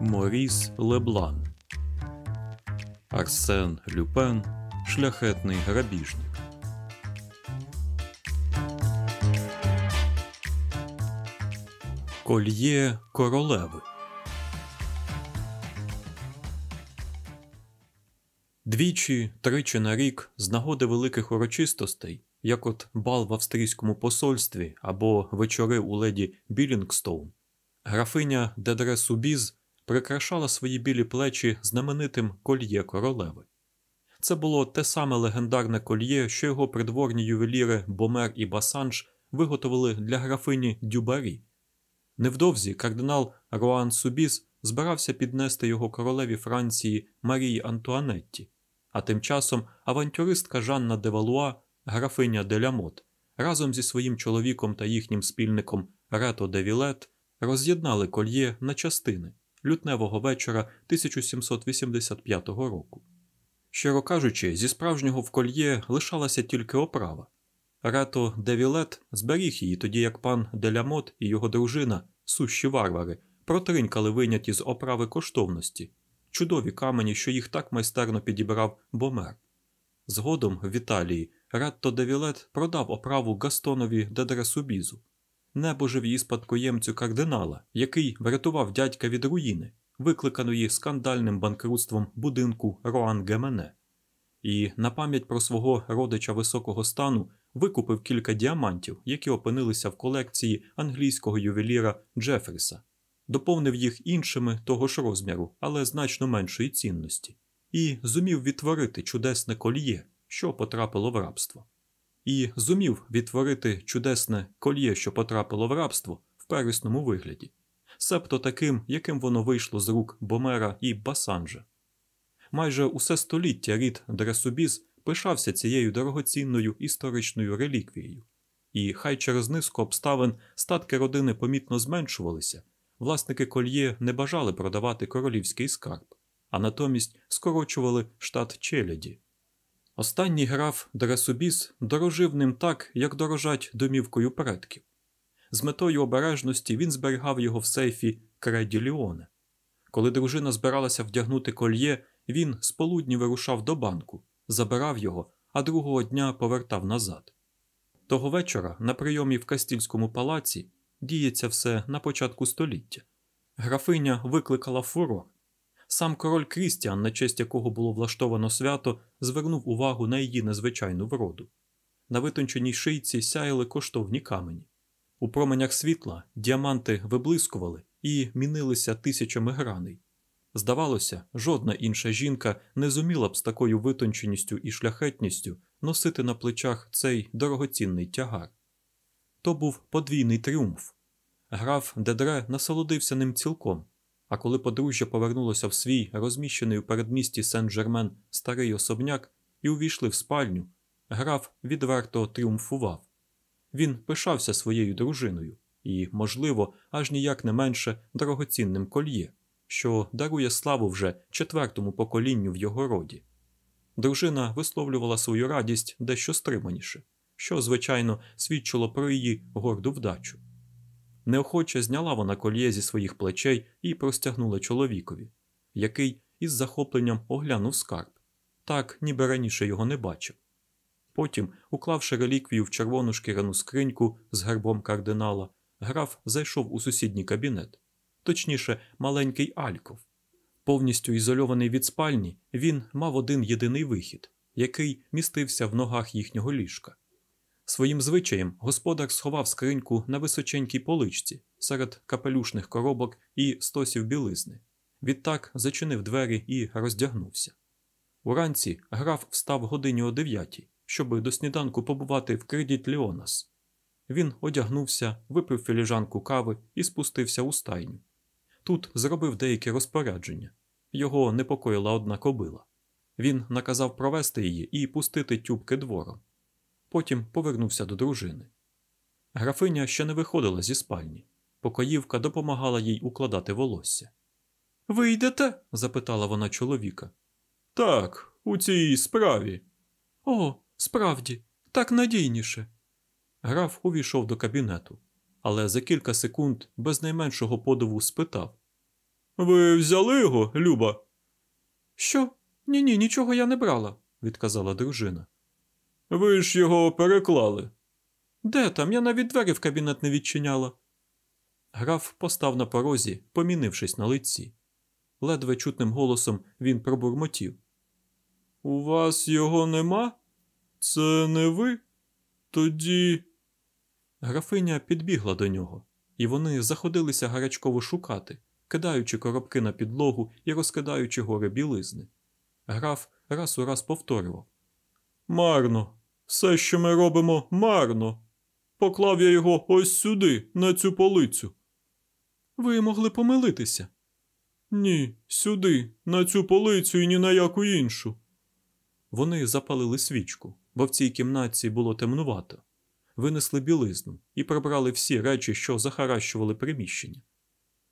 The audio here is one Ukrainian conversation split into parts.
Моріс Леблан Арсен Люпен Шляхетний грабіжник. Кольє королеви. Двічі, тричі на рік, з нагоди великих урочистостей, як от бал в австрійському посольстві або вечори у леді Білінгстоун, графиня де Дре-Субіз прикрашала свої білі плечі знаменитим кольє королеви. Це було те саме легендарне кольє, що його придворні ювеліри Бомер і Басанж виготовили для графині Дюбарі. Невдовзі кардинал Роан-Субіз збирався піднести його королеві Франції Марії Антуанетті, а тим часом авантюристка Жанна де Валуа, графиня де Лямот, разом зі своїм чоловіком та їхнім спільником Рето де Вілет роз'єднали кольє на частини лютневого вечора 1785 року. Щиро кажучи, зі справжнього в кольє лишалася тільки оправа. Рето де Вілет зберіг її, тоді як пан Делямот і його дружина, сущі варвари, протринькали виняті з оправи коштовності, чудові камені, що їх так майстерно підібрав Бомер. Згодом в Італії Ретто де Вілет продав оправу Гастонові Дедресубізу, небожив її спадкоємцю кардинала, який врятував дядька від руїни, викликаної скандальним банкрутством будинку Роан Гемене, і на пам'ять про свого родича високого стану викупив кілька діамантів, які опинилися в колекції англійського ювеліра Джефріса, доповнив їх іншими того ж розміру, але значно меншої цінності, і зумів відтворити чудесне кольє, що потрапило в рабство. І зумів відтворити чудесне кольє, що потрапило в рабство в первісному вигляді, себто таким, яким воно вийшло з рук Бомера і Басанжа. Майже усе століття рід Дресубіз пишався цією дорогоцінною історичною реліквією, і хай через низку обставин статки родини помітно зменшувалися, власники кольє не бажали продавати королівський скарб, а натомість скорочували штат челяді. Останній граф Дресубіс дорожив ним так, як дорожать домівкою предків. З метою обережності він зберігав його в сейфі Креді Ліоне. Коли дружина збиралася вдягнути кольє, він з полудні вирушав до банку, забирав його, а другого дня повертав назад. Того вечора на прийомі в Кастільському палаці діється все на початку століття. Графиня викликала фурор. Сам король Крістіан, на честь якого було влаштовано свято, звернув увагу на її незвичайну вроду. На витонченій шийці сяяли коштовні камені. У променях світла діаманти виблискували і мінилися тисячами граней. Здавалося, жодна інша жінка не зуміла б з такою витонченістю і шляхетністю носити на плечах цей дорогоцінний тягар. То був подвійний тріумф. Граф Дедре насолодився ним цілком, а коли подружжя повернулося в свій розміщений у передмісті Сен-Жермен старий особняк і увійшли в спальню, граф відверто тріумфував. Він пишався своєю дружиною і, можливо, аж ніяк не менше дорогоцінним кольє, що дарує славу вже четвертому поколінню в його роді. Дружина висловлювала свою радість дещо стриманіше, що, звичайно, свідчило про її горду вдачу. Неохоче зняла вона кольє зі своїх плечей і простягнула чоловікові, який із захопленням оглянув скарб, так ніби раніше його не бачив. Потім, уклавши реліквію в червону шкіряну скриньку з гербом кардинала, граф зайшов у сусідній кабінет, точніше, маленький альков. Повністю ізольований від спальні, він мав один єдиний вихід, який містився в ногах їхнього ліжка. Своїм звичаєм господар сховав скриньку на височенькій поличці серед капелюшних коробок і стосів білизни. Відтак зачинив двері і роздягнувся. Уранці граф встав годині о дев'ятій, щоби до сніданку побувати в кредіт Леонас. Він одягнувся, випив філіжанку кави і спустився у стайню. Тут зробив деякі розпорядження. Його непокоїла одна кобила. Він наказав провести її і пустити тюбки двором. Потім повернувся до дружини. Графиня ще не виходила зі спальні. Покоївка допомагала їй укладати волосся. Ви йдете? запитала вона чоловіка. Так, у цій справі. О, справді, так надійніше. Граф увійшов до кабінету, але за кілька секунд без найменшого подиву спитав: Ви взяли його, Люба? Що? Ні, ні, нічого я не брала, відказала дружина. Ви ж його переклали. Де там? Я навіть двері в кабінет не відчиняла. Граф постав на порозі, помінившись на лиці. Ледве чутним голосом він пробурмотів. У вас його нема? Це не ви? Тоді. Графиня підбігла до нього, і вони заходилися гарячково шукати, кидаючи коробки на підлогу і розкидаючи гори білизни. Граф раз у раз повторював Марно, все, що ми робимо, марно. Поклав я його ось сюди, на цю полицю. Ви могли помилитися. Ні, сюди, на цю полицю і ні на яку іншу. Вони запалили свічку, бо в цій кімнаті було темнувато, винесли білизну і прибрали всі речі, що захаращували приміщення.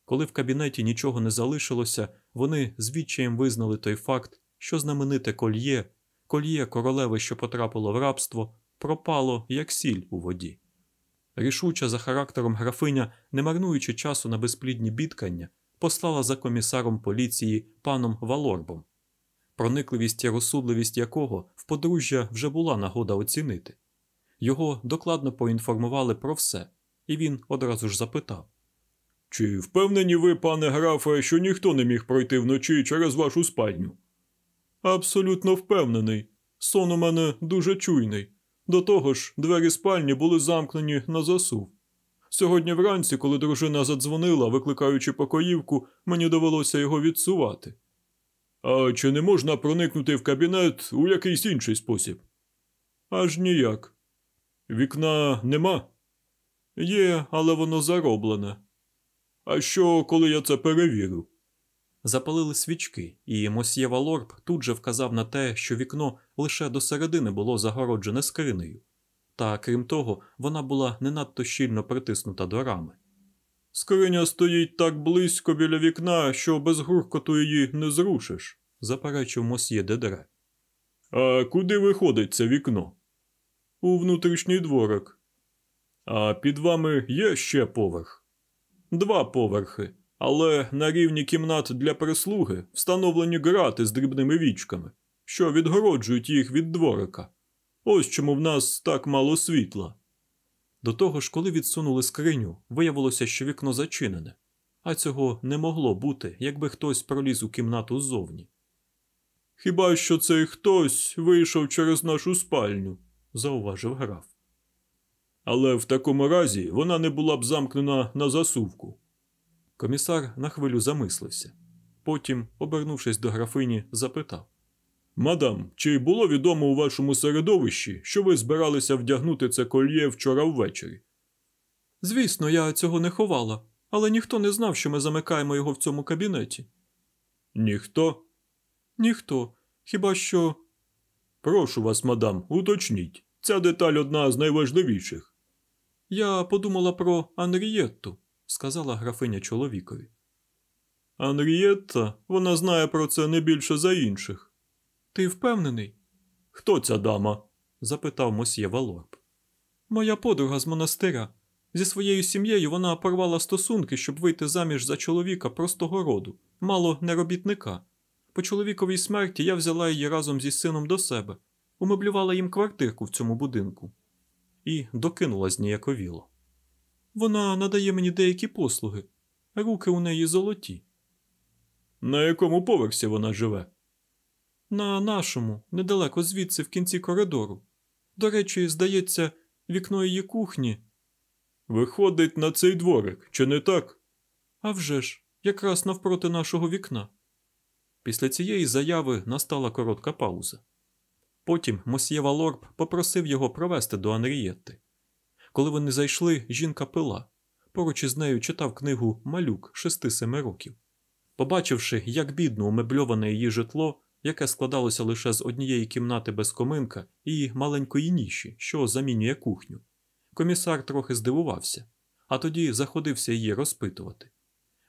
Коли в кабінеті нічого не залишилося, вони з відчаєм визнали той факт, що знамените кольє, кольє королеви, що потрапило в рабство, пропало як сіль у воді. Рішуча за характером графиня, не марнуючи часу на безплідні бідкання, послала за комісаром поліції паном Валорбом, проникливість і розсудливість якого в подружжя вже була нагода оцінити. Його докладно поінформували про все, і він одразу ж запитав Чи впевнені ви, пане графе, що ніхто не міг пройти вночі через вашу спальню? Абсолютно впевнений. Сон у мене дуже чуйний. До того ж, двері спальні були замкнені на засув. Сьогодні вранці, коли дружина задзвонила, викликаючи покоївку, мені довелося його відсувати. А чи не можна проникнути в кабінет у якийсь інший спосіб? Аж ніяк. Вікна нема? Є, але воно зароблене. А що, коли я це перевірю? Запалили свічки, і мосьє Валорб тут же вказав на те, що вікно лише до середини було загороджене скринею, та крім того, вона була не надто щільно притиснута до рами. Скриня стоїть так близько біля вікна, що без гуркоту її не зрушиш, заперечив мосьє Дедере. А куди виходить це вікно? У внутрішній дворик. А під вами є ще поверх? Два поверхи, але на рівні кімнат для прислуги встановлені грати з дрібними вічками, що відгороджують їх від дворика. Ось чому в нас так мало світла. До того ж, коли відсунули скриню, виявилося, що вікно зачинене, а цього не могло бути, якби хтось проліз у кімнату ззовні. Хіба що цей хтось вийшов через нашу спальню, зауважив граф. Але в такому разі вона не була б замкнена на засувку. Комісар на хвилю замислився. Потім, обернувшись до графині, запитав Мадам, чи було відомо у вашому середовищі, що ви збиралися вдягнути це кольє вчора ввечері? Звісно, я цього не ховала, але ніхто не знав, що ми замикаємо його в цьому кабінеті. Ніхто? Ніхто. Хіба що. Прошу вас, мадам, уточніть. Ця деталь одна з найважливіших. Я подумала про Анрієтту, сказала графиня чоловікові. Анрієтта, вона знає про це не більше за інших. Ти впевнений? Хто ця дама? запитав мосьє Валорб. Моя подруга з монастиря. Зі своєю сім'єю вона порвала стосунки, щоб вийти заміж за чоловіка простого роду, мало не робітника. По чоловіковій смерті я взяла її разом зі сином до себе, умеблювала їм квартирку в цьому будинку і докинула зніяковіло. Вона надає мені деякі послуги, руки у неї золоті. На якому поверсі вона живе? На нашому, недалеко звідси, в кінці коридору. До речі, здається, вікно її кухні. Виходить на цей дворик, чи не так? «А вже ж, якраз навпроти нашого вікна. Після цієї заяви настала коротка пауза. Потім мосьє Валорб попросив його провести до Анрієтти. Коли вони зайшли, жінка пила. Поруч із нею читав книгу Малюк шести-семи років. Побачивши, як бідно умебльоване її житло, яке складалося лише з однієї кімнати без коминка і маленької ніші, що замінює кухню. Комісар трохи здивувався, а тоді заходився її розпитувати.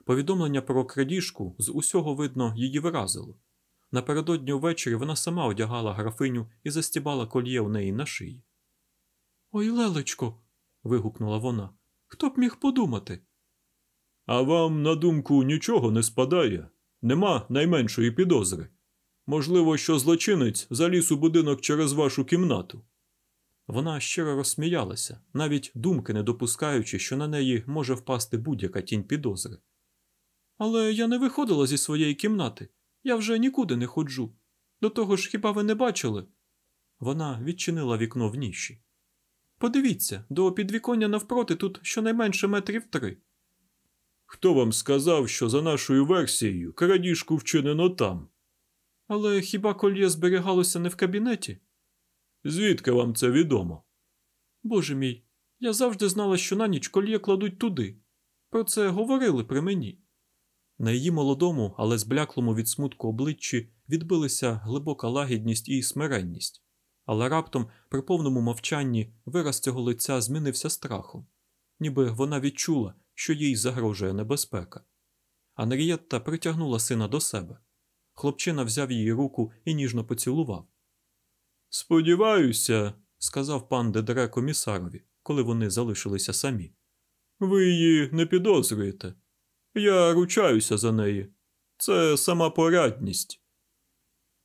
Повідомлення про крадіжку з усього видно її вразило. Напередодні ввечері вона сама одягала графиню і застібала кольє у неї на шиї. Ой, лелечко. вигукнула вона. Хто б міг подумати? А вам, на думку, нічого не спадає? Нема найменшої підозри. Можливо, що злочинець заліз у будинок через вашу кімнату. Вона щиро розсміялася, навіть думки не допускаючи, що на неї може впасти будь-яка тінь підозри. Але я не виходила зі своєї кімнати. Я вже нікуди не ходжу. До того ж, хіба ви не бачили? Вона відчинила вікно в ніші. Подивіться, до підвіконня навпроти тут щонайменше метрів три. Хто вам сказав, що за нашою версією крадіжку вчинено там? Але хіба кольє зберігалося не в кабінеті? Звідки вам це відомо? Боже мій, я завжди знала, що на ніч кольє кладуть туди. Про це говорили при мені. На її молодому, але збляклому від смутку обличчі відбилися глибока лагідність і смиренність, але раптом, при повному мовчанні, вираз цього лиця змінився страхом, ніби вона відчула, що їй загрожує небезпека. Анрієтта притягнула сина до себе. Хлопчина взяв її руку і ніжно поцілував. Сподіваюся, сказав пан Дедре комісарові, коли вони залишилися самі. Ви її не підозрюєте. Я ручаюся за неї. Це сама порядність.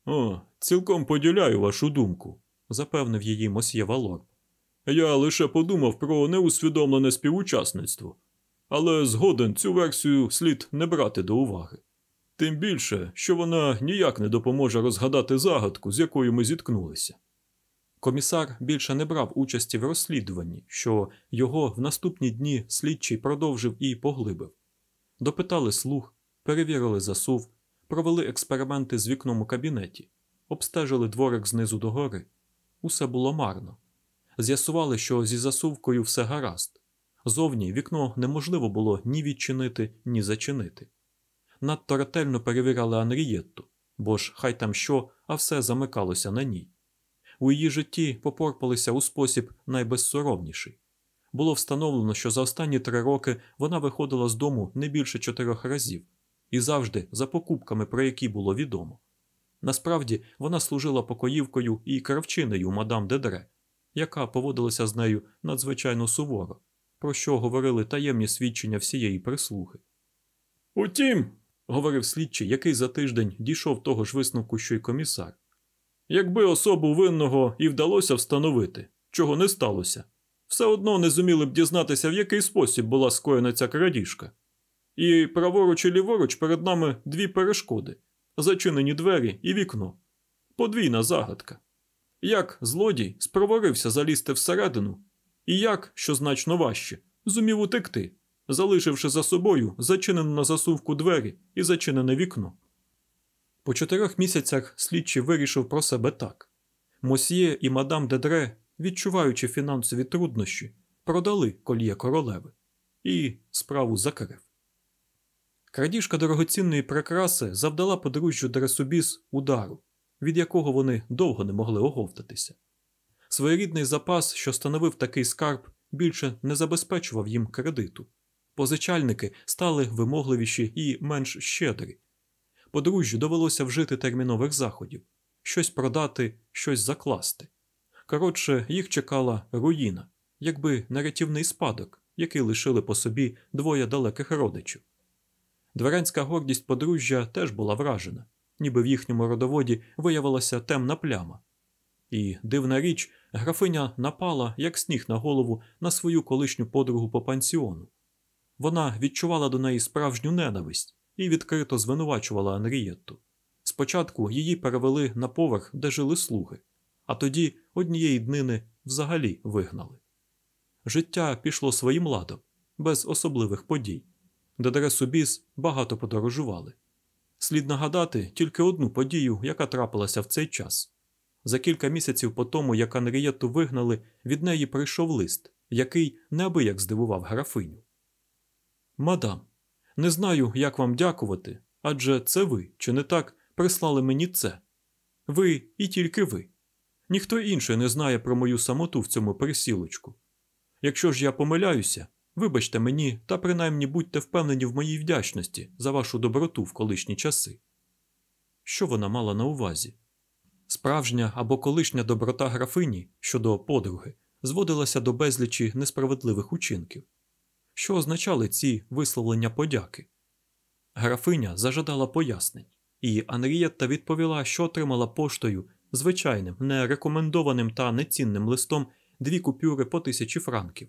О, цілком поділяю вашу думку, запевнив її мосьє Валор. Я лише подумав про неусвідомлене співучасництво, але згоден цю версію слід не брати до уваги. Тим більше, що вона ніяк не допоможе розгадати загадку, з якою ми зіткнулися. Комісар більше не брав участі в розслідуванні, що його в наступні дні слідчий продовжив і поглибив. Допитали слух, перевірили засув, провели експерименти з вікном у кабінеті, обстежили дворик знизу до гори. Усе було марно. З'ясували, що зі засувкою все гаразд. Зовні вікно неможливо було ні відчинити, ні зачинити. Надто ретельно перевіряли Анрієтту, бо ж хай там що, а все замикалося на ній. У її житті попорпалися у спосіб найбезсоромніший. Було встановлено, що за останні три роки вона виходила з дому не більше чотирьох разів і завжди за покупками, про які було відомо. Насправді вона служила покоївкою і кравчинею мадам Дедре, яка поводилася з нею надзвичайно суворо, про що говорили таємні свідчення всієї прислуги. Утім, говорив слідчий, який за тиждень дійшов того ж висновку, що й комісар. Якби особу винного і вдалося встановити, чого не сталося, все одно не зуміли б дізнатися, в який спосіб була скоєна ця крадіжка. І праворуч і ліворуч перед нами дві перешкоди зачинені двері і вікно. Подвійна загадка. Як злодій спроворився залізти всередину, і як, що значно важче, зумів утекти, залишивши за собою зачинену на засувку двері і зачинене вікно. По чотирьох місяцях слідчий вирішив про себе так Мосьє і мадам Дедре, відчуваючи фінансові труднощі, продали кольє королеви і справу закрив. Крадіжка дорогоцінної прикраси завдала подружжю Дресубіс удару, від якого вони довго не могли оговтатися. Своєрідний запас, що становив такий скарб, більше не забезпечував їм кредиту. Позичальники стали вимогливіші і менш щедрі. Подружжю довелося вжити термінових заходів щось продати, щось закласти. Коротше, їх чекала руїна, якби не рятівний спадок, який лишили по собі двоє далеких родичів. Дворянська гордість подружжя теж була вражена, ніби в їхньому родоводі виявилася темна пляма. І, дивна річ, графиня напала, як сніг на голову, на свою колишню подругу по пансіону. Вона відчувала до неї справжню ненависть і відкрито звинувачувала Анрієтту. Спочатку її перевели на поверх, де жили слуги, а тоді однієї днини взагалі вигнали. Життя пішло своїм ладом, без особливих подій. Дедре Субіс багато подорожували. Слід нагадати тільки одну подію, яка трапилася в цей час. За кілька місяців по тому, як Анрієту вигнали, від неї прийшов лист, який неабияк здивував графиню. Мадам, не знаю, як вам дякувати, адже це ви, чи не так, прислали мені це, Ви і тільки ви. Ніхто інший не знає про мою самоту в цьому присілочку. Якщо ж я помиляюся, вибачте мені та принаймні будьте впевнені в моїй вдячності за вашу доброту в колишні часи. Що вона мала на увазі? Справжня або колишня доброта графині щодо подруги зводилася до безлічі несправедливих учинків. Що означали ці висловлення подяки? Графиня зажадала пояснень, і Анрієтта відповіла, що отримала поштою звичайним, не рекомендованим та нецінним листом дві купюри по тисячі франків.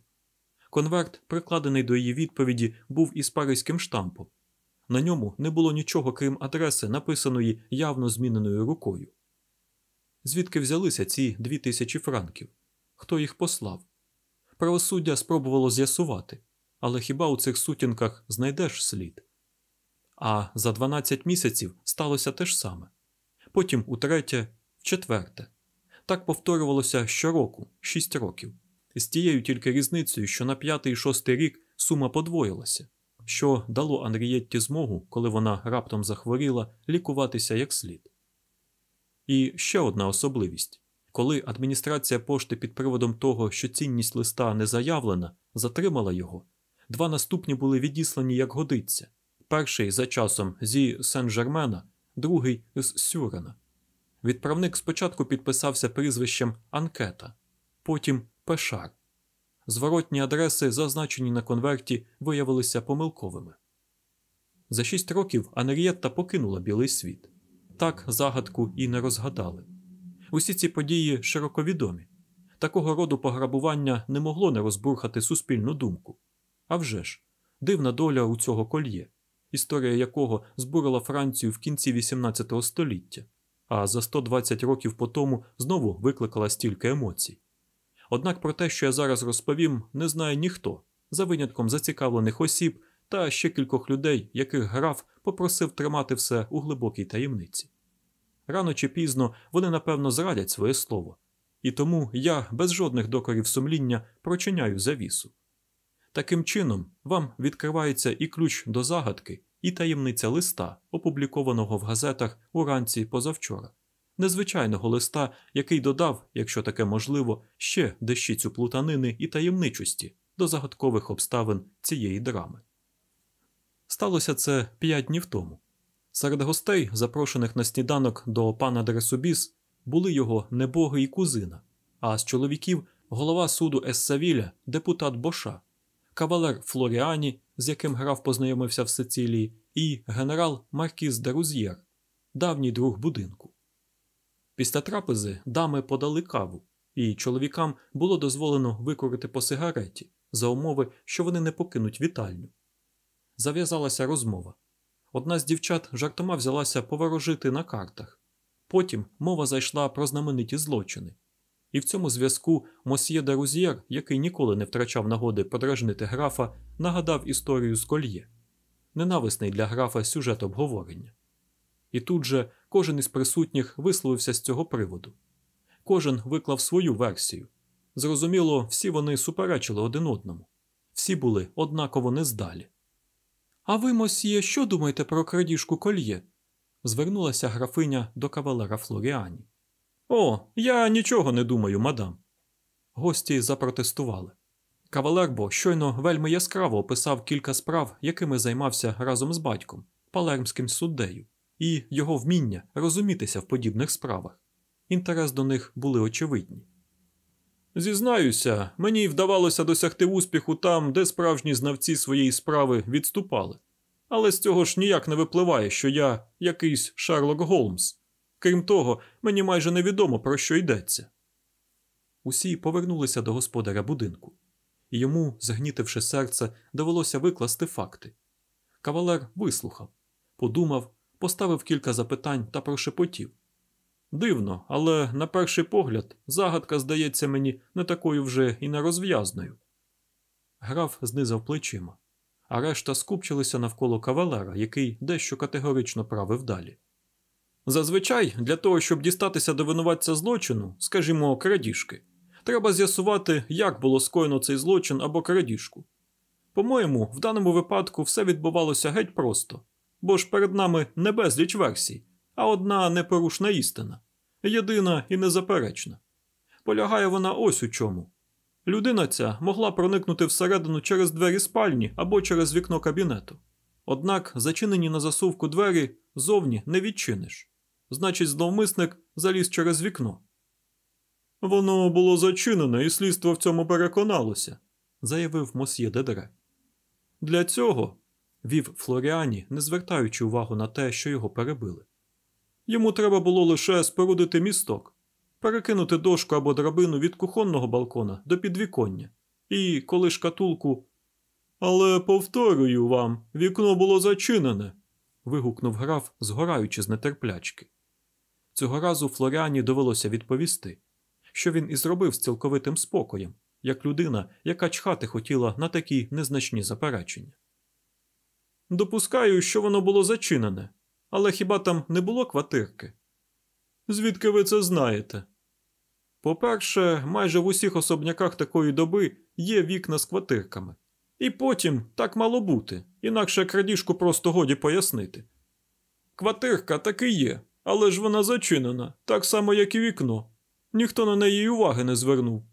Конверт, прикладений до її відповіді, був із паризьким штампом. На ньому не було нічого, крім адреси, написаної явно зміненою рукою. Звідки взялися ці дві тисячі франків? Хто їх послав? Правосуддя спробувало з'ясувати, але хіба у цих сутінках знайдеш слід? А за 12 місяців сталося те ж саме. Потім утретє, вчетверте. Так повторювалося щороку, 6 років, з тією тільки різницею, що на п'ятий і шостий рік сума подвоїлася, що дало Анрієтті змогу, коли вона раптом захворіла, лікуватися як слід. І ще одна особливість коли адміністрація пошти під приводом того, що цінність листа не заявлена, затримала його, два наступні були відіслані як годиться перший за часом зі Сен-Жермена, другий з Сюрена. Відправник спочатку підписався прізвищем Анкета, потім Пешар. Зворотні адреси, зазначені на конверті, виявилися помилковими. За шість років Анерієтта покинула білий світ. Так загадку і не розгадали. Усі ці події широко відомі. Такого роду пограбування не могло не розбурхати суспільну думку. А вже ж, дивна доля у цього кольє, історія якого збурила Францію в кінці XVIII століття, а за 120 років по тому знову викликала стільки емоцій. Однак про те, що я зараз розповім, не знає ніхто, за винятком зацікавлених осіб та ще кількох людей, яких граф попросив тримати все у глибокій таємниці. Рано чи пізно вони напевно зрадять своє слово, і тому я без жодних докорів сумління прочиняю завісу. Таким чином, вам відкривається і ключ до загадки, і таємниця листа, опублікованого в газетах уранці позавчора, незвичайного листа, який додав, якщо таке можливо, ще дещицю плутанини і таємничості до загадкових обставин цієї драми. Сталося це п'ять днів тому. Серед гостей, запрошених на сніданок до пана Дресубіс, були його небоги і кузина, а з чоловіків голова суду Ессавіля, депутат Боша, кавалер Флоріані, з яким граф познайомився в Сицилії, і генерал Маркіз де Рузьєр, давній друг будинку. Після трапези дами подали каву, і чоловікам було дозволено викурити по сигареті за умови, що вони не покинуть вітальню. Зав'язалася розмова. Одна з дівчат жартома взялася поворожити на картах. Потім мова зайшла про знамениті злочини. І в цьому зв'язку Мосьє де Рузьєр, який ніколи не втрачав нагоди подражнити графа, нагадав історію з кольє ненависний для графа сюжет обговорення. І тут же кожен із присутніх висловився з цього приводу. Кожен виклав свою версію. Зрозуміло, всі вони суперечили один одному, всі були однаково нездалі. А ви, Мосьє, що думаєте про крадіжку кольє? звернулася графиня до кавалера Флоріані. О, я нічого не думаю, мадам. Гості запротестували. Кавалер бо щойно вельми яскраво описав кілька справ, якими займався разом з батьком, палермським суддею, і його вміння розумітися в подібних справах. Інтерес до них були очевидні. Зізнаюся, мені вдавалося досягти успіху там, де справжні знавці своєї справи відступали. Але з цього ж ніяк не випливає, що я якийсь Шерлок Голмс. Крім того, мені майже невідомо, про що йдеться. Усі повернулися до господаря будинку, і йому, згнітивши серце, довелося викласти факти. Кавалер вислухав, подумав, поставив кілька запитань та прошепотів. Дивно, але на перший погляд загадка здається мені не такою вже і нерозв'язною. Граф знизав плечима, а решта скупчилися навколо кавалера, який дещо категорично правив далі. Зазвичай, для того, щоб дістатися до винуватця злочину, скажімо, крадіжки, треба з'ясувати, як було скоєно цей злочин або крадіжку. По-моєму, в даному випадку все відбувалося геть просто, бо ж перед нами не безліч версій, а одна непорушна істина. єдина і незаперечна. Полягає вона ось у чому. Людина ця могла проникнути всередину через двері спальні або через вікно кабінету. Однак зачинені на засувку двері зовні не відчиниш. Значить, зловмисник заліз через вікно. Воно було зачинене, і слідство в цьому переконалося, заявив мосьє Дедре. Для цього, вів Флоріані, не звертаючи увагу на те, що його перебили. Йому треба було лише спорудити місток, перекинути дошку або драбину від кухонного балкона до підвіконня, і коли шкатулку. Але повторюю вам, вікно було зачинене. вигукнув граф, згораючи з нетерплячки. Цього разу Флоріані довелося відповісти, що він і зробив з цілковитим спокоєм, як людина, яка чхати хотіла на такі незначні заперечення. Допускаю, що воно було зачинене, але хіба там не було квартирки? Звідки ви це знаєте? По-перше, майже в усіх особняках такої доби є вікна з квартирками. І потім так мало бути, інакше крадіжку просто годі пояснити. Квартирка таки є, але ж вона зачинена, так само, як і вікно. Ніхто на неї уваги не звернув.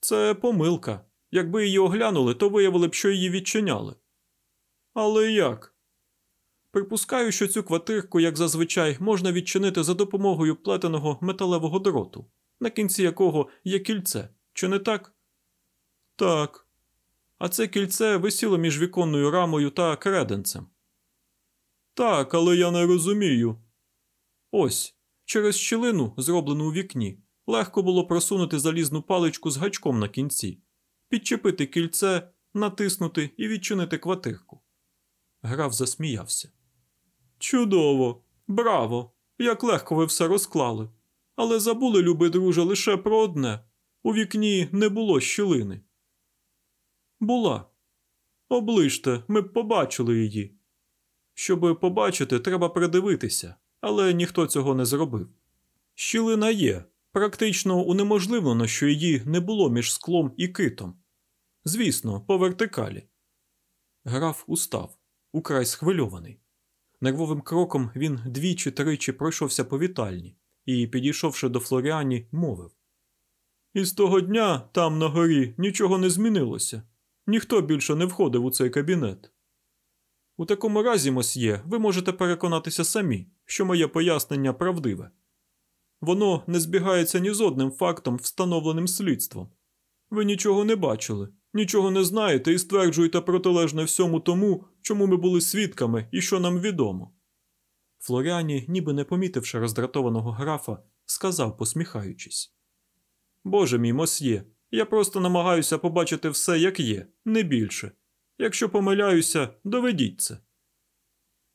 Це помилка. Якби її оглянули, то виявили б, що її відчиняли. Але як? Припускаю, що цю квартирку, як зазвичай, можна відчинити за допомогою плетеного металевого дроту, на кінці якого є кільце, чи не так? Так. А це кільце висіло між віконною рамою та креденцем. Так, але я не розумію. Ось, через щілину, зроблену у вікні, легко було просунути залізну паличку з гачком на кінці, підчепити кільце, натиснути і відчинити квартирку. Граф засміявся. Чудово, браво! Як легко ви все розклали. Але забули, любий друже, лише про одне у вікні не було щілини. Була. Оближте, ми б побачили її. Щоби побачити, треба придивитися, але ніхто цього не зробив. Щілина є, практично унеможливлено, що її не було між склом і китом. Звісно, по вертикалі. Граф устав, украй схвильований. Нервовим кроком він двічі тричі пройшовся по вітальні і, підійшовши до Флоріані, мовив: І з того дня там на горі нічого не змінилося. Ніхто більше не входив у цей кабінет. У такому разі, мосьє, ви можете переконатися самі, що моє пояснення правдиве. Воно не збігається ні з одним фактом, встановленим слідством. Ви нічого не бачили, нічого не знаєте і стверджуєте протилежне всьому тому, чому ми були свідками і що нам відомо. Флоріані, ніби не помітивши роздратованого графа, сказав, посміхаючись: Боже мій мосьє, я просто намагаюся побачити все, як є, не більше. Якщо помиляюся, доведіть це.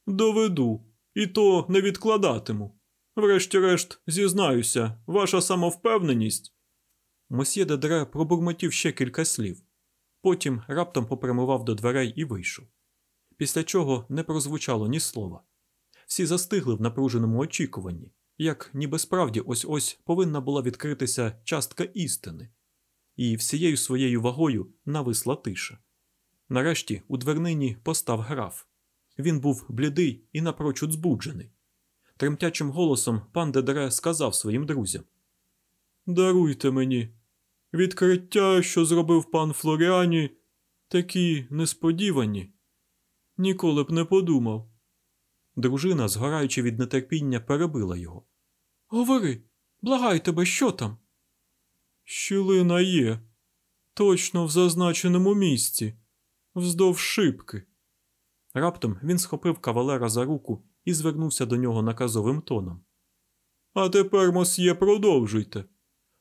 Доведу, і то не відкладатиму. Врешті-решт, зізнаюся, ваша самовпевненість. Мосьє Дедре пробурмотів ще кілька слів, потім раптом попрямував до дверей і вийшов. Після чого не прозвучало ні слова. Всі застигли в напруженому очікуванні, як ніби справді ось ось повинна була відкритися частка істини, і всією своєю вагою нависла тиша. Нарешті у двернині постав граф. Він був блідий і напрочуд збуджений. Тремтячим голосом пан Дедре сказав своїм друзям: Даруйте мені. Відкриття, що зробив пан Флоріані, такі несподівані. Ніколи б не подумав. Дружина, згораючи від нетерпіння, перебила його. Говори, благай тебе, що там? Щілина є, точно в зазначеному місці, вздовж шибки. Раптом він схопив кавалера за руку і звернувся до нього наказовим тоном. А тепер, мосьє, продовжуйте.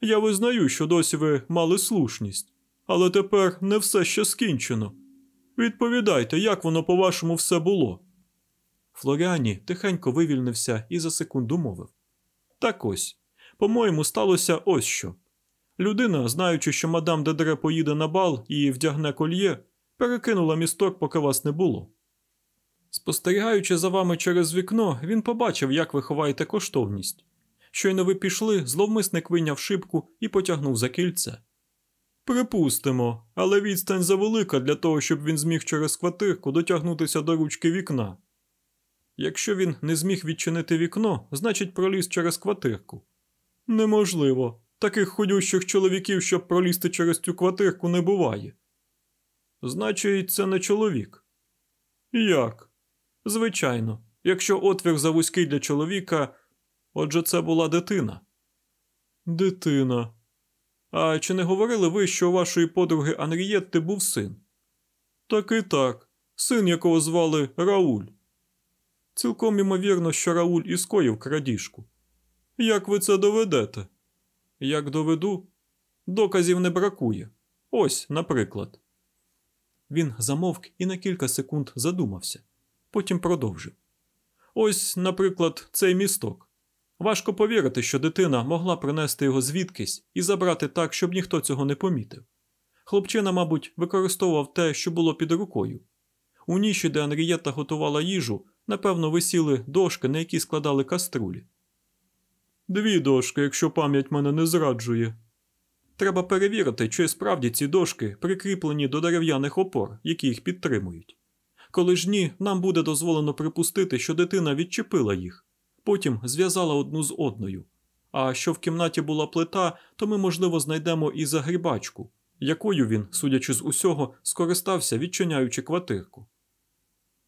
Я визнаю, що досі ви мали слушність, але тепер не все ще скінчено. Відповідайте, як воно, по-вашому, все було. Флоріані тихенько вивільнився і за секунду мовив. Так ось, по-моєму, сталося ось що. Людина, знаючи, що мадам Дедре поїде на бал і вдягне кольє, перекинула місток, поки вас не було. Спостерігаючи за вами через вікно, він побачив, як ви ховаєте коштовність. Щойно ви пішли, зловмисник вийняв шибку і потягнув за кільце. Припустимо, але відстань завелика для того, щоб він зміг через квартирку дотягнутися до ручки вікна. Якщо він не зміг відчинити вікно, значить проліз через квартирку. Неможливо. Таких ходющих чоловіків, щоб пролізти через цю квартирку, не буває. Значить, це не чоловік. Як? Звичайно, якщо отвір завузький для чоловіка, отже, це була дитина. Дитина. А чи не говорили ви, що у вашої подруги Анрієтти був син? Так і так, син якого звали Рауль. Цілком імовірно, що Рауль і скоїв крадіжку. Як ви це доведете? Як доведу? Доказів не бракує. Ось, наприклад. Він замовк і на кілька секунд задумався, потім продовжив. Ось, наприклад, цей місток. Важко повірити, що дитина могла принести його звідкись і забрати так, щоб ніхто цього не помітив. Хлопчина, мабуть, використовував те, що було під рукою. У ніші, де Анрієта готувала їжу, напевно, висіли дошки, на які складали каструлі. Дві дошки, якщо пам'ять мене не зраджує. Треба перевірити, чи справді ці дошки прикріплені до дерев'яних опор, які їх підтримують. Коли ж ні, нам буде дозволено припустити, що дитина відчепила їх, потім зв'язала одну з одною. А що в кімнаті була плита, то ми, можливо, знайдемо і загрібачку, якою він, судячи з усього, скористався, відчиняючи квартирку.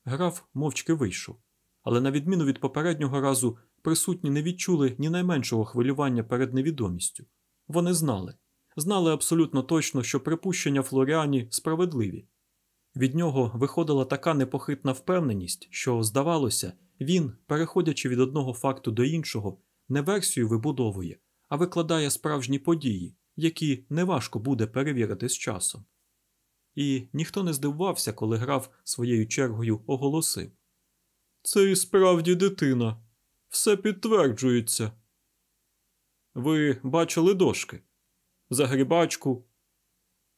Граф мовчки вийшов, але, на відміну від попереднього разу, присутні не відчули ні найменшого хвилювання перед невідомістю. Вони знали, знали абсолютно точно, що припущення Флоріані справедливі. Від нього виходила така непохитна впевненість, що, здавалося, він, переходячи від одного факту до іншого, не версію вибудовує, а викладає справжні події, які неважко буде перевірити з часом. І ніхто не здивувався, коли граф своєю чергою оголосив Це і справді дитина. Все підтверджується. Ви бачили дошки? Загрібачку?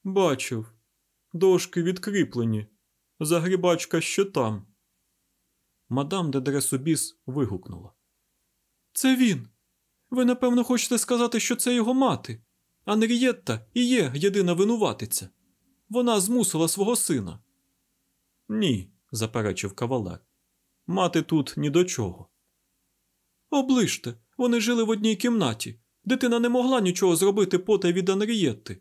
Бачив. Дошки відкріплені. Загрібачка ще там. Мадам де Дресубіс вигукнула. Це він. Ви, напевно, хочете сказати, що це його мати. Анрієтта і є єдина винуватиця. Вона змусила свого сина. Ні, заперечив кавалер. Мати тут ні до чого. Оближте, вони жили в одній кімнаті. Дитина не могла нічого зробити потай від Анрієтти.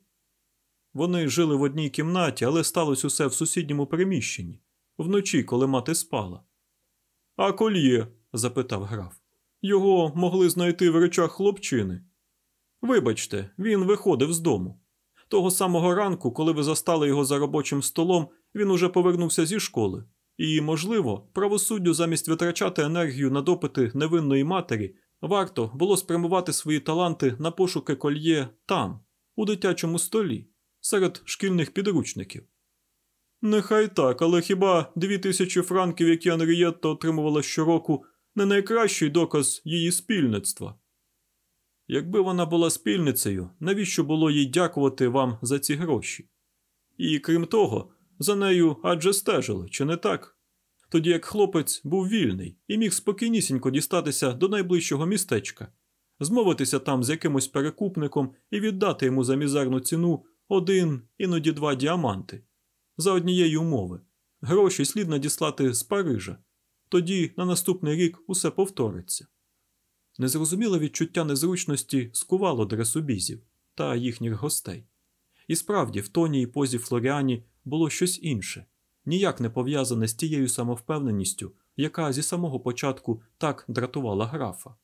Вони жили в одній кімнаті, але сталося усе в сусідньому приміщенні, вночі, коли мати спала. А кольє? запитав граф. Його могли знайти в речах хлопчини. Вибачте, він виходив з дому. Того самого ранку, коли ви застали його за робочим столом, він уже повернувся зі школи, і, можливо, правосуддю замість витрачати енергію на допити невинної матері, варто було спрямувати свої таланти на пошуки кольє там, у дитячому столі, серед шкільних підручників. Нехай так, але хіба дві тисячі франків, які Анрієтта отримувала щороку, не найкращий доказ її спільництва? Якби вона була спільницею, навіщо було їй дякувати вам за ці гроші? І крім того, за нею адже стежили, чи не так? Тоді як хлопець був вільний і міг спокійнісінько дістатися до найближчого містечка, змовитися там з якимось перекупником і віддати йому за мізерну ціну один, іноді два діаманти. За однієї умови гроші слід надіслати з Парижа. Тоді на наступний рік усе повториться. Незрозуміле відчуття незручності скувало дресубізів та їхніх гостей. І справді, в тоні і позі Флоріані було щось інше, ніяк не пов'язане з тією самовпевненістю, яка зі самого початку так дратувала графа.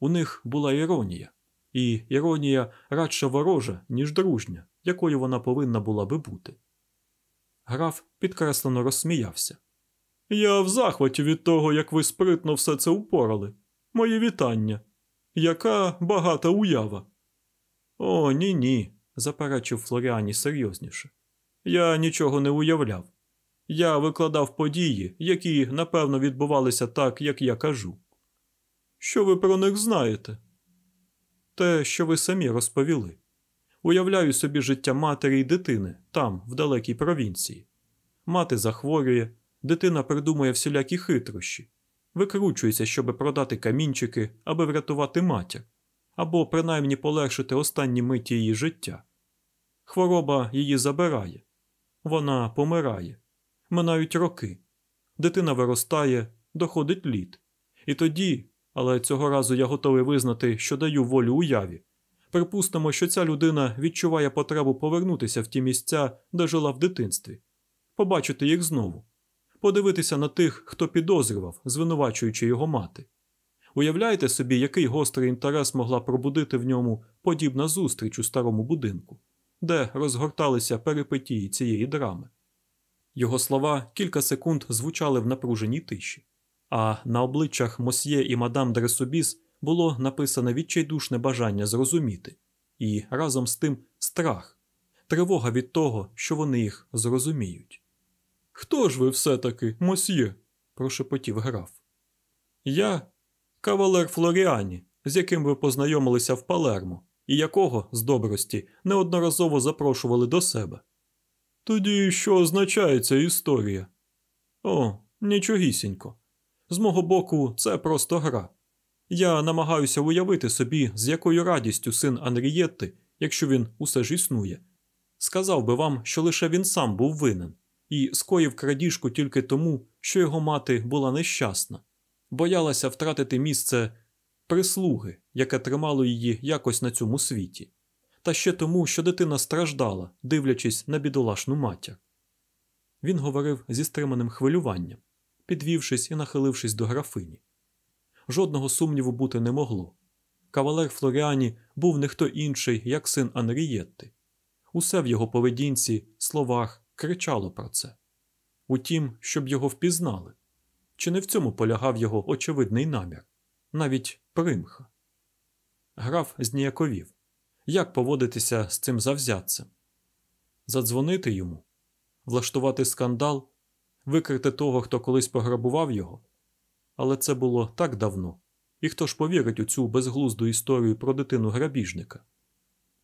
У них була іронія, і іронія радше ворожа, ніж дружня, якою вона повинна була би бути. Граф підкреслено розсміявся. Я в захваті від того, як ви спритно все це упорали. Моє вітання. Яка багата уява. О, ні, ні, заперечив Флоріані серйозніше. Я нічого не уявляв. Я викладав події, які, напевно, відбувалися так, як я кажу. Що ви про них знаєте? Те, що ви самі розповіли. Уявляю собі життя матері і дитини там, в далекій провінції. Мати захворює, дитина придумує всілякі хитрощі, викручується, щоб продати камінчики, аби врятувати матір, або принаймні полегшити останні миті її життя. Хвороба її забирає, вона помирає, минають роки, дитина виростає, доходить лід. І тоді, але цього разу я готовий визнати, що даю волю уяві. Припустимо, що ця людина відчуває потребу повернутися в ті місця, де жила в дитинстві, побачити їх знову, подивитися на тих, хто підозрював, звинувачуючи його мати. Уявляєте собі, який гострий інтерес могла пробудити в ньому подібна зустріч у старому будинку, де розгорталися перипетії цієї драми. Його слова кілька секунд звучали в напруженій тиші, а на обличчях Мосьє і мадам Дресобіс було написане відчайдушне бажання зрозуміти, і разом з тим страх, тривога від того, що вони їх зрозуміють. Хто ж ви все-таки, Мосьє? прошепотів граф. Я кавалер Флоріані, з яким ви познайомилися в Палермо, і якого з добрості неодноразово запрошували до себе. Тоді що означає ця історія? О, нічогісінько. З мого боку, це просто гра. Я намагаюся уявити собі, з якою радістю син Анрієтти, якщо він усе ж існує, сказав би вам, що лише він сам був винен, і скоїв крадіжку тільки тому, що його мати була нещасна, боялася втратити місце прислуги, яке тримало її якось на цьому світі, та ще тому, що дитина страждала, дивлячись на бідолашну матір. Він говорив зі стриманим хвилюванням, підвівшись і нахилившись до графині. Жодного сумніву бути не могло. Кавалер Флоріані був не хто інший, як син Анрієтти. Усе в його поведінці, словах кричало про це. Утім, щоб його впізнали. Чи не в цьому полягав його очевидний намір, навіть примха. Граф зніяковів. Як поводитися з цим завзятцем? Задзвонити йому, влаштувати скандал, викрити того, хто колись пограбував його. Але це було так давно, і хто ж повірить у цю безглузду історію про дитину грабіжника?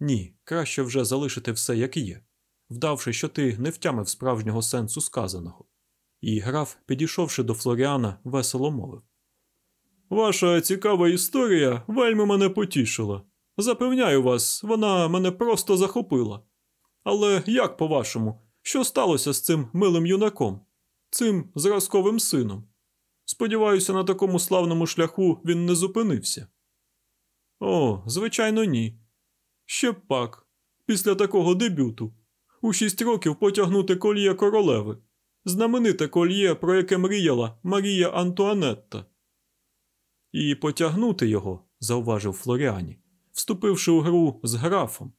Ні, краще вже залишити все як є, вдавши, що ти не втямив справжнього сенсу сказаного. І граф, підійшовши до Флоріана, весело мовив: Ваша цікава історія вельми мене потішила. Запевняю вас, вона мене просто захопила. Але як по-вашому, що сталося з цим милим юнаком, цим зразковим сином? Сподіваюся, на такому славному шляху він не зупинився. О, звичайно, ні. Ще пак, після такого дебюту, у шість років потягнути кольє королеви, знамените кольє, про яке мріяла Марія Антуанетта. І потягнути його, зауважив Флоріані, вступивши у гру з графом,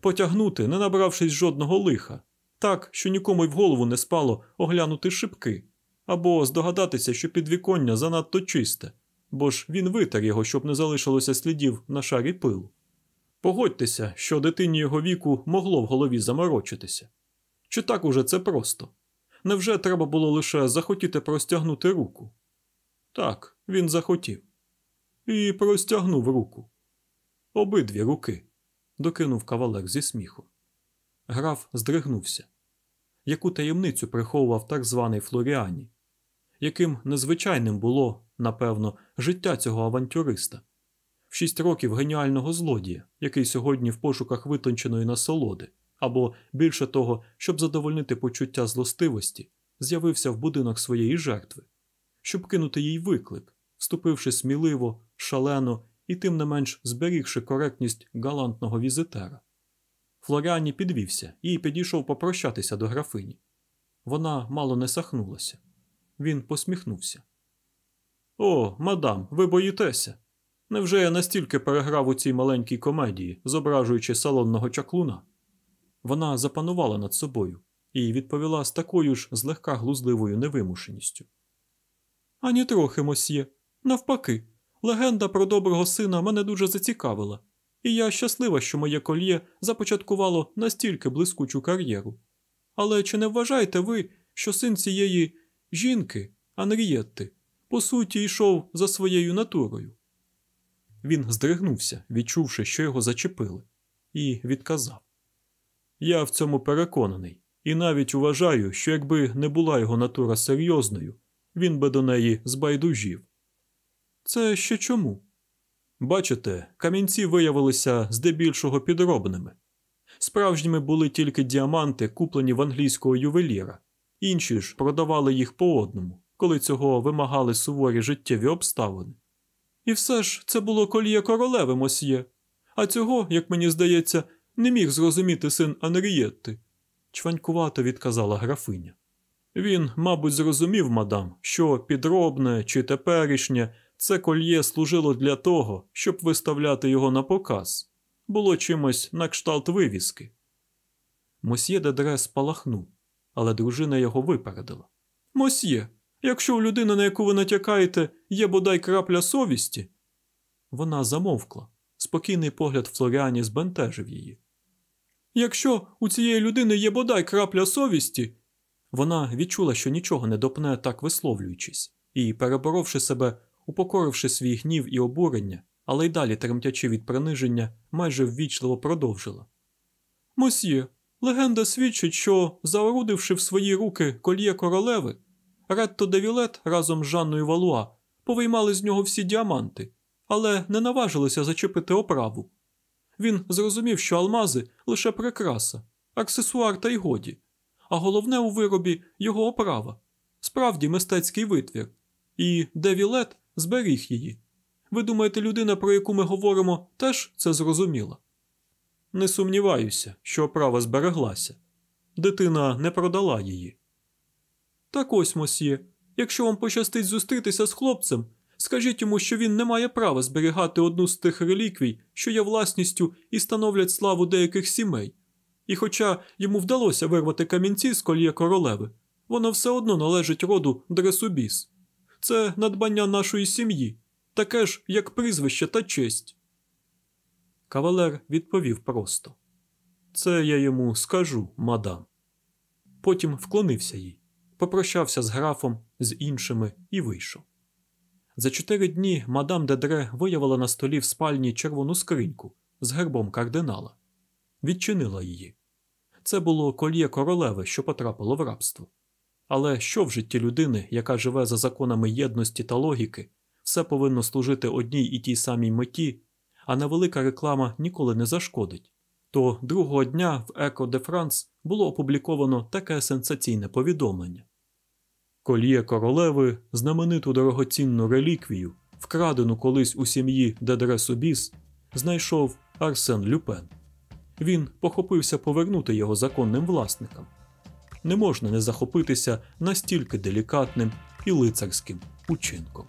потягнути, не набравшись жодного лиха, так, що нікому й в голову не спало оглянути шибки або здогадатися, що підвіконня занадто чисте, бо ж він витер його, щоб не залишилося слідів на шарі пилу. Погодьтеся, що дитині його віку могло в голові заморочитися. Чи так уже це просто? Невже треба було лише захотіти простягнути руку? Так, він захотів. І простягнув руку. Обидві руки, докинув кавалер зі сміху. Граф здригнувся. Яку таємницю приховував так званий Флоріані? Яким незвичайним було, напевно, життя цього авантюриста, в шість років геніального злодія, який сьогодні в пошуках витонченої насолоди, або більше того, щоб задовольнити почуття злостивості, з'явився в будинок своєї жертви, щоб кинути їй виклик, вступивши сміливо, шалено і тим не менш зберігши коректність галантного візитера. Флоріані підвівся і підійшов попрощатися до графині. Вона мало не сахнулася. Він посміхнувся. О, мадам, ви боїтеся. Невже я настільки переграв у цій маленькій комедії, зображуючи салонного чаклуна? Вона запанувала над собою і відповіла з такою ж злегка глузливою невимушеністю. Ані трохи, мосьє. Навпаки, легенда про доброго сина мене дуже зацікавила, і я щаслива, що моє кольє започаткувало настільки блискучу кар'єру. Але чи не вважаєте ви, що син цієї жінки, Анрієтти, по суті, йшов за своєю натурою? Він здригнувся, відчувши, що його зачепили, і відказав: Я в цьому переконаний, і навіть вважаю, що якби не була його натура серйозною, він би до неї збайдужів. Це ще чому? Бачите, камінці виявилися здебільшого підробними. Справжніми були тільки діаманти, куплені в англійського ювеліра, інші ж продавали їх по одному, коли цього вимагали суворі життєві обставини. І все ж це було коліє королеви Мосьє, а цього, як мені здається, не міг зрозуміти син Анрієтти, чванькувато відказала графиня. Він, мабуть, зрозумів, мадам, що підробне чи теперішнє це кольє служило для того, щоб виставляти його на показ, було чимось на кшталт вивіски. Мосьє Дедре спалахнув, але дружина його випередила. Мосьє, якщо у людини, на яку ви натякаєте, є бодай крапля совісті. Вона замовкла. Спокійний погляд Флоріані збентежив її. Якщо у цієї людини є бодай крапля совісті, вона відчула, що нічого не допне, так висловлюючись, і, переборовши себе, упокоривши свій гнів і обурення, але й далі тремтячи від приниження, майже ввічливо продовжила. Мосьє, легенда свідчить, що, заорудивши в свої руки кольє королеви, Ретто де Вілет разом з Жанною Валуа повиймали з нього всі діаманти, але не наважилися зачепити оправу. Він зрозумів, що алмази лише прикраса, аксесуар та й годі, а головне у виробі його оправа, справді мистецький витвір, і де Вілет зберіг її. Ви думаєте, людина, про яку ми говоримо, теж це зрозуміла? Не сумніваюся, що оправа збереглася. Дитина не продала її. Так ось, мосьє, якщо вам пощастить зустрітися з хлопцем, скажіть йому, що він не має права зберігати одну з тих реліквій, що є власністю і становлять славу деяких сімей. І хоча йому вдалося вирвати камінці з колія королеви, воно все одно належить роду Дресубіс. Це надбання нашої сім'ї, таке ж, як прізвище та честь. Кавалер відповів просто Це я йому скажу, мадам. Потім вклонився їй, попрощався з графом, з іншими і вийшов. За чотири дні мадам Дедре виявила на столі в спальні червону скриньку з гербом кардинала, відчинила її. Це було кольє королеви, що потрапило в рабство. Але що в житті людини, яка живе за законами єдності та логіки, все повинно служити одній і тій самій меті, а невелика реклама ніколи не зашкодить. То другого дня в Еко де Франс було опубліковано таке сенсаційне повідомлення. Кольє королеви, знамениту дорогоцінну реліквію, вкрадену колись у сім'ї Дедре Субіс, знайшов Арсен Люпен. Він похопився повернути його законним власникам. Не можна не захопитися настільки делікатним і лицарським учинком.